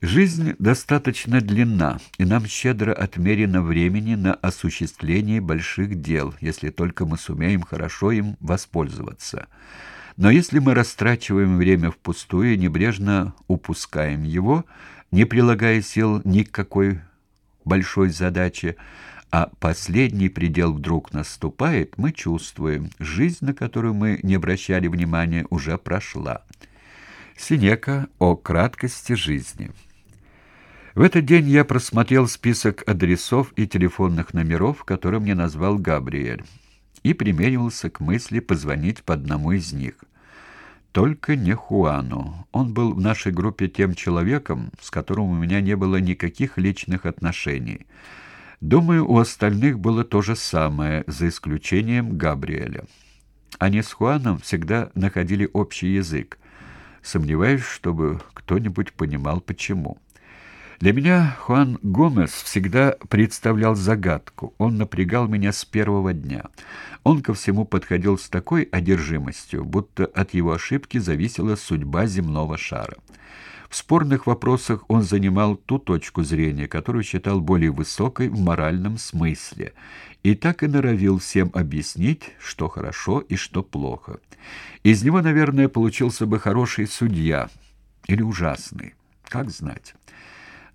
Жизнь достаточно длинна, и нам щедро отмерено времени на осуществление больших дел, если только мы сумеем хорошо им воспользоваться. Но если мы растрачиваем время впустую и небрежно упускаем его, не прилагая сил ни к какой большой задаче, а последний предел вдруг наступает, мы чувствуем, жизнь, на которую мы не обращали внимания, уже прошла. Синека о краткости жизни. В этот день я просмотрел список адресов и телефонных номеров, которые мне назвал Габриэль, и примеривался к мысли позвонить по одному из них. Только не Хуану. Он был в нашей группе тем человеком, с которым у меня не было никаких личных отношений. Думаю, у остальных было то же самое, за исключением Габриэля. Они с Хуаном всегда находили общий язык. Сомневаюсь, чтобы кто-нибудь понимал, почему. Для меня Хуан Гомес всегда представлял загадку. Он напрягал меня с первого дня. Он ко всему подходил с такой одержимостью, будто от его ошибки зависела судьба земного шара. В спорных вопросах он занимал ту точку зрения, которую считал более высокой в моральном смысле, и так и норовил всем объяснить, что хорошо и что плохо. Из него, наверное, получился бы хороший судья или ужасный, как знать.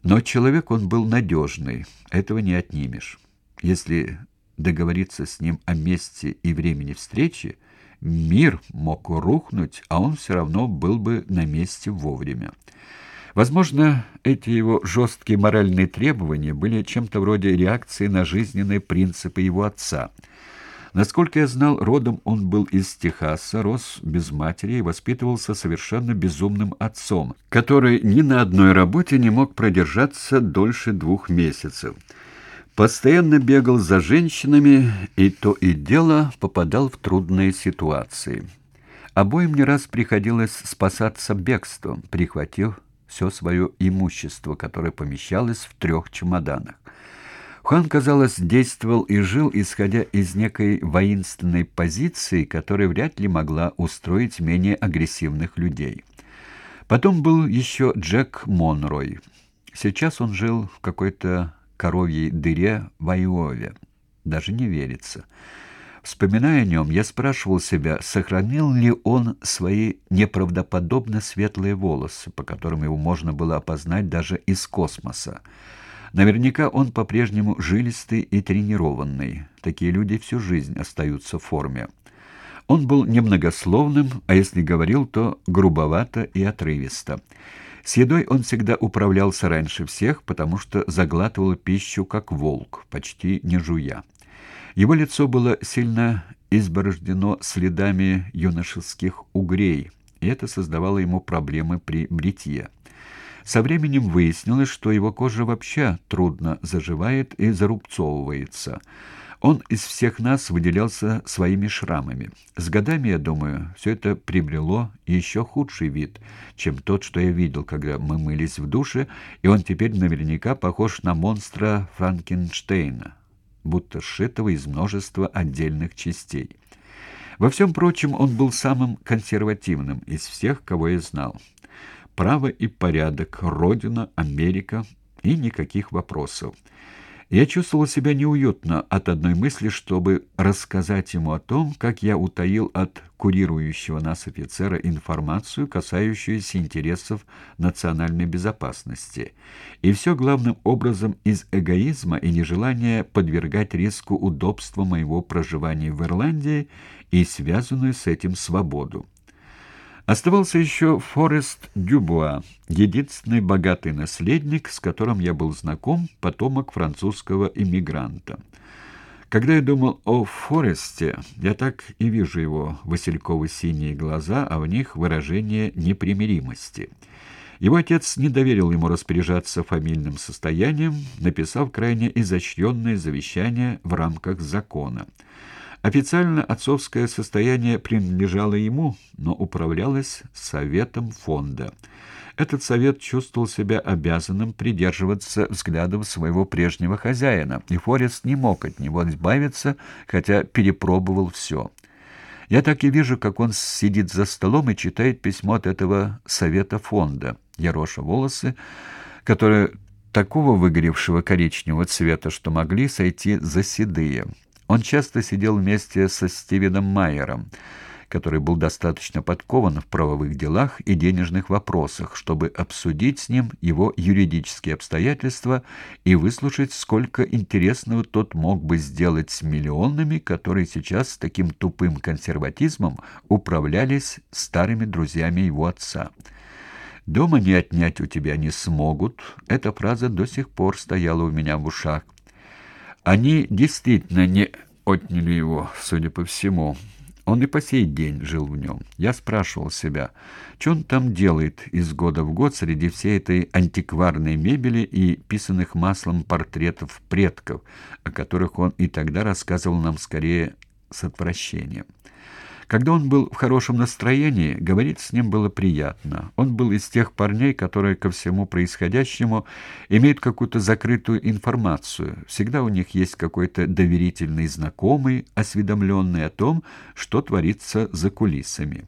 Но человек он был надежный, этого не отнимешь. Если договориться с ним о месте и времени встречи, мир мог рухнуть, а он все равно был бы на месте вовремя. Возможно, эти его жесткие моральные требования были чем-то вроде реакции на жизненные принципы его отца – Насколько я знал, родом он был из Техаса, рос без матери и воспитывался совершенно безумным отцом, который ни на одной работе не мог продержаться дольше двух месяцев. Постоянно бегал за женщинами и то и дело попадал в трудные ситуации. Обоим не раз приходилось спасаться бегством, прихватив все свое имущество, которое помещалось в трех чемоданах. Хуан, казалось, действовал и жил, исходя из некой воинственной позиции, которая вряд ли могла устроить менее агрессивных людей. Потом был еще Джек Монрой. Сейчас он жил в какой-то коровьей дыре в Айове. Даже не верится. Вспоминая о нем, я спрашивал себя, сохранил ли он свои неправдоподобно светлые волосы, по которым его можно было опознать даже из космоса. Наверняка он по-прежнему жилистый и тренированный. Такие люди всю жизнь остаются в форме. Он был немногословным, а если говорил, то грубовато и отрывисто. С едой он всегда управлялся раньше всех, потому что заглатывал пищу как волк, почти не жуя. Его лицо было сильно изборождено следами юношеских угрей, и это создавало ему проблемы при бритье. Со временем выяснилось, что его кожа вообще трудно заживает и зарубцовывается. Он из всех нас выделялся своими шрамами. С годами, я думаю, все это приобрело еще худший вид, чем тот, что я видел, когда мы мылись в душе, и он теперь наверняка похож на монстра Франкенштейна, будто сшитого из множества отдельных частей. Во всем прочем, он был самым консервативным из всех, кого я знал право и порядок, родина, Америка и никаких вопросов. Я чувствовал себя неуютно от одной мысли, чтобы рассказать ему о том, как я утаил от курирующего нас офицера информацию, касающуюся интересов национальной безопасности. И все главным образом из эгоизма и нежелания подвергать риску удобства моего проживания в Ирландии и связанную с этим свободу. Оставался еще Форест Дюбуа, единственный богатый наследник, с которым я был знаком, потомок французского иммигранта. Когда я думал о Форесте, я так и вижу его васильково-синие глаза, а в них выражение непримиримости. Его отец не доверил ему распоряжаться фамильным состоянием, написав крайне изощренное завещание в рамках закона. Официально отцовское состояние принадлежало ему, но управлялось советом фонда. Этот совет чувствовал себя обязанным придерживаться взглядов своего прежнего хозяина, и Форест не мог от него избавиться, хотя перепробовал все. Я так и вижу, как он сидит за столом и читает письмо от этого совета фонда. Яроша волосы, которые такого выгоревшего коричневого цвета, что могли сойти за седые. Он часто сидел вместе со Стивеном Майером, который был достаточно подкован в правовых делах и денежных вопросах, чтобы обсудить с ним его юридические обстоятельства и выслушать, сколько интересного тот мог бы сделать с миллионами, которые сейчас с таким тупым консерватизмом управлялись старыми друзьями его отца. «Дома не отнять у тебя не смогут» — эта фраза до сих пор стояла у меня в ушах. Они действительно не отняли его, судя по всему. Он и по сей день жил в нем. Я спрашивал себя, что он там делает из года в год среди всей этой антикварной мебели и писанных маслом портретов предков, о которых он и тогда рассказывал нам скорее с отвращением. Когда он был в хорошем настроении, говорить с ним было приятно. Он был из тех парней, которые ко всему происходящему имеют какую-то закрытую информацию. Всегда у них есть какой-то доверительный знакомый, осведомленный о том, что творится за кулисами.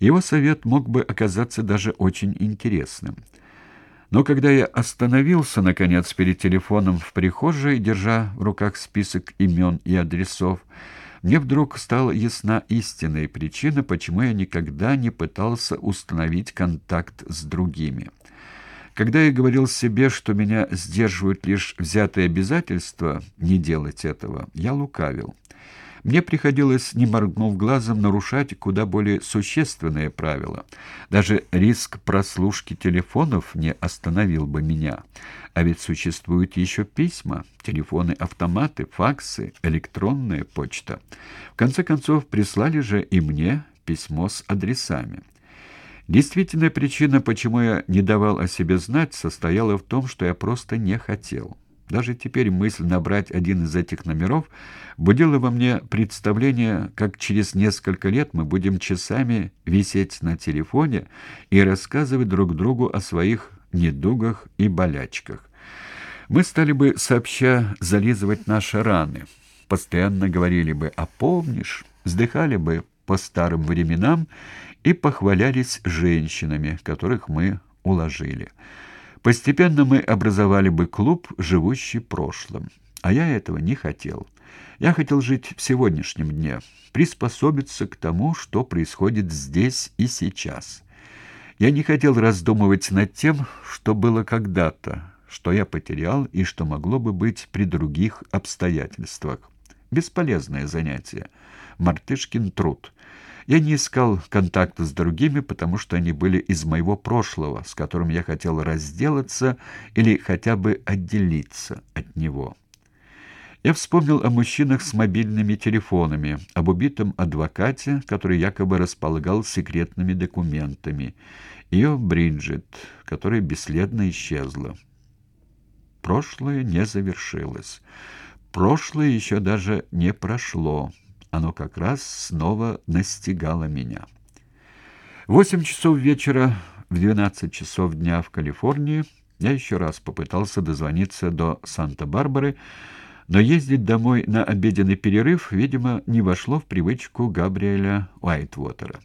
Его совет мог бы оказаться даже очень интересным. Но когда я остановился, наконец, перед телефоном в прихожей, держа в руках список имен и адресов, мне вдруг стала ясна истинная причина, почему я никогда не пытался установить контакт с другими. Когда я говорил себе, что меня сдерживают лишь взятые обязательства не делать этого, я лукавил. Мне приходилось, не моргнув глазом, нарушать куда более существенные правила. Даже риск прослушки телефонов не остановил бы меня. А ведь существуют еще письма, телефоны-автоматы, факсы, электронная почта. В конце концов, прислали же и мне письмо с адресами. Действительная причина, почему я не давал о себе знать, состояла в том, что я просто не хотел. Даже теперь мысль набрать один из этих номеров будила во мне представление, как через несколько лет мы будем часами висеть на телефоне и рассказывать друг другу о своих недугах и болячках. Мы стали бы сообща зализывать наши раны, постоянно говорили бы «а помнишь?», вздыхали бы по старым временам и похвалялись женщинами, которых мы уложили. Постепенно мы образовали бы клуб, живущий прошлым. А я этого не хотел. Я хотел жить в сегодняшнем дне, приспособиться к тому, что происходит здесь и сейчас. Я не хотел раздумывать над тем, что было когда-то, что я потерял и что могло бы быть при других обстоятельствах. Бесполезное занятие. Мартышкин труд. Я не искал контакта с другими, потому что они были из моего прошлого, с которым я хотел разделаться или хотя бы отделиться от него. Я вспомнил о мужчинах с мобильными телефонами, об убитом адвокате, который якобы располагал секретными документами, и о Бриджит, которая бесследно исчезла. Прошлое не завершилось. Прошлое еще даже не прошло оно как раз снова настигало меня. Восемь часов вечера, в двенадцать часов дня в Калифорнии я еще раз попытался дозвониться до Санта-Барбары, но ездить домой на обеденный перерыв, видимо, не вошло в привычку Габриэля Уайтвотера.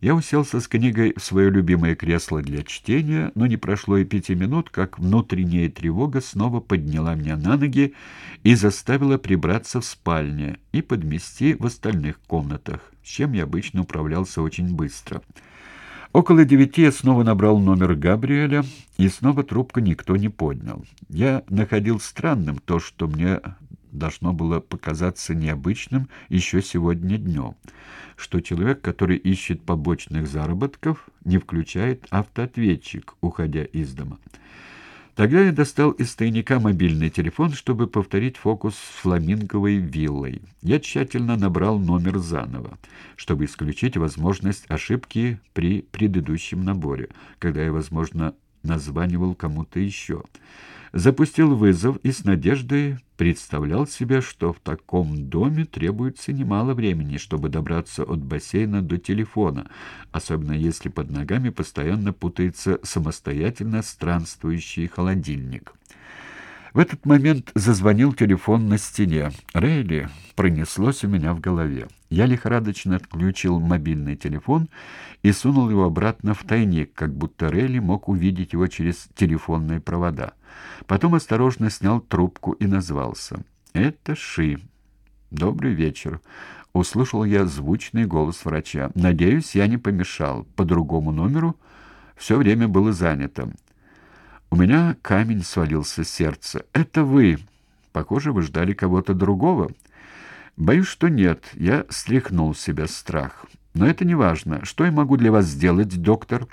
Я уселся с книгой в свое любимое кресло для чтения, но не прошло и пяти минут, как внутренняя тревога снова подняла меня на ноги и заставила прибраться в спальне и подмести в остальных комнатах, с чем я обычно управлялся очень быстро. Около девяти я снова набрал номер Габриэля, и снова трубку никто не поднял. Я находил странным то, что мне должно было показаться необычным еще сегодня днем, что человек, который ищет побочных заработков, не включает автоответчик, уходя из дома. Тогда я достал из тайника мобильный телефон, чтобы повторить фокус с фламинговой виллой. Я тщательно набрал номер заново, чтобы исключить возможность ошибки при предыдущем наборе, когда я, возможно, названивал кому-то еще запустил вызов и с надеждой представлял себе, что в таком доме требуется немало времени, чтобы добраться от бассейна до телефона, особенно если под ногами постоянно путается самостоятельно странствующий холодильник. В этот момент зазвонил телефон на стене. «Рейли!» пронеслось у меня в голове. Я лихорадочно отключил мобильный телефон и сунул его обратно в тайник, как будто Рейли мог увидеть его через телефонные провода. Потом осторожно снял трубку и назвался. «Это Ши. Добрый вечер». Услышал я звучный голос врача. «Надеюсь, я не помешал. По другому номеру все время было занято». У меня камень свалился с сердца. «Это вы. Похоже, вы ждали кого-то другого». «Боюсь, что нет. Я стряхнул себя страх. Но это не важно. Что я могу для вас сделать, доктор?»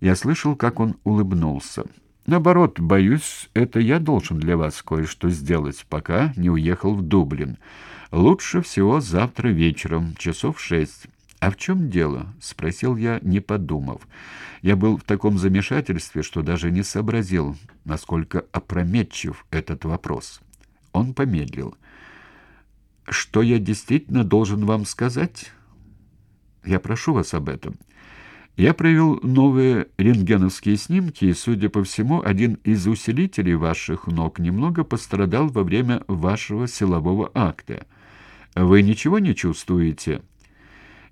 Я слышал, как он улыбнулся. «Наоборот, боюсь, это я должен для вас кое-что сделать, пока не уехал в Дублин. Лучше всего завтра вечером, часов шесть. «А в чем дело?» — спросил я, не подумав. Я был в таком замешательстве, что даже не сообразил, насколько опрометчив этот вопрос. Он помедлил. «Что я действительно должен вам сказать?» «Я прошу вас об этом». Я провел новые рентгеновские снимки, и, судя по всему, один из усилителей ваших ног немного пострадал во время вашего силового акта. Вы ничего не чувствуете?»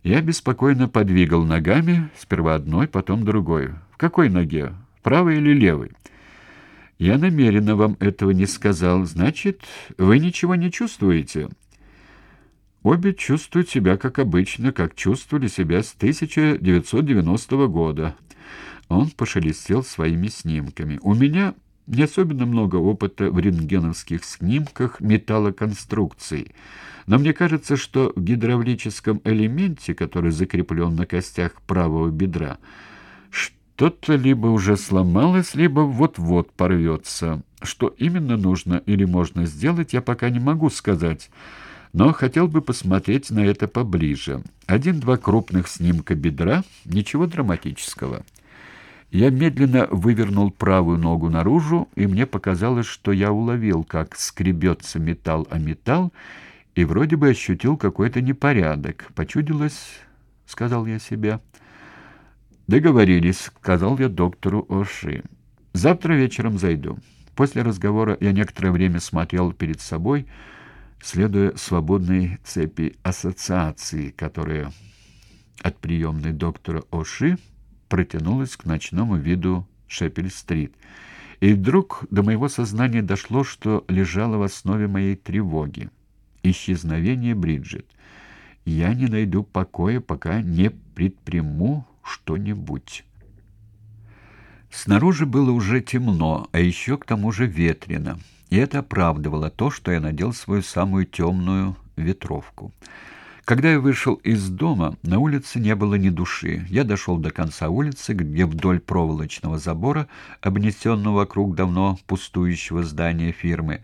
Я беспокойно подвигал ногами, сперва одной, потом другой. В какой ноге? Правой или левой? Я намеренно вам этого не сказал. Значит, вы ничего не чувствуете? Обе чувствуют себя как обычно, как чувствовали себя с 1990 года. Он пошелестел своими снимками. У меня не особенно много опыта в рентгеновских снимках металлоконструкций, но мне кажется, что в гидравлическом элементе, который закреплен на костях правого бедра, что-то либо уже сломалось, либо вот-вот порвется. Что именно нужно или можно сделать, я пока не могу сказать, но хотел бы посмотреть на это поближе. Один-два крупных снимка бедра, ничего драматического. Я медленно вывернул правую ногу наружу, и мне показалось, что я уловил, как скребется металл о металл, и вроде бы ощутил какой-то непорядок. Почудилось, — сказал я себе. «Договорились», — сказал я доктору Оши. «Завтра вечером зайду». После разговора я некоторое время смотрел перед собой, следуя свободной цепи ассоциаций, которые от приемной доктора Оши протянулась к ночному виду Шепель-стрит. И вдруг до моего сознания дошло, что лежало в основе моей тревоги. Исчезновение Бриджит. Я не найду покоя, пока не предприму что-нибудь. Снаружи было уже темно, а еще к тому же ветрено. И это оправдывало то, что я надел свою самую темную ветровку. Когда я вышел из дома, на улице не было ни души. Я дошел до конца улицы, где вдоль проволочного забора, обнесенного вокруг давно пустующего здания фирмы,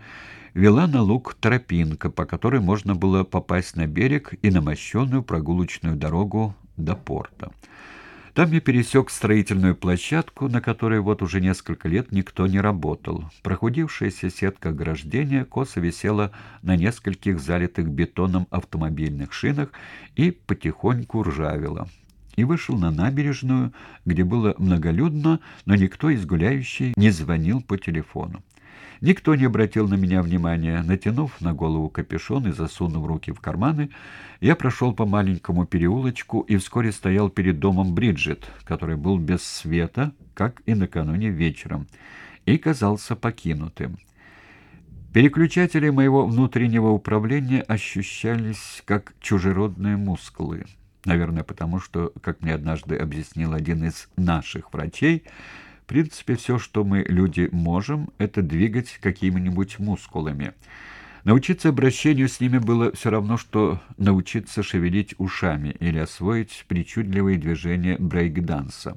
вела на луг тропинка, по которой можно было попасть на берег и на мощенную прогулочную дорогу до порта. Там я пересек строительную площадку, на которой вот уже несколько лет никто не работал. Прохудившаяся сетка ограждения косо висела на нескольких залитых бетоном автомобильных шинах и потихоньку ржавела. И вышел на набережную, где было многолюдно, но никто из гуляющих не звонил по телефону. Никто не обратил на меня внимания. Натянув на голову капюшон и засунув руки в карманы, я прошел по маленькому переулочку и вскоре стоял перед домом Бриджит, который был без света, как и накануне вечером, и казался покинутым. Переключатели моего внутреннего управления ощущались как чужеродные мускулы. Наверное, потому что, как мне однажды объяснил один из наших врачей, в принципе, все, что мы, люди, можем, это двигать какими-нибудь мускулами. Научиться обращению с ними было все равно, что научиться шевелить ушами или освоить причудливые движения брейк-данса.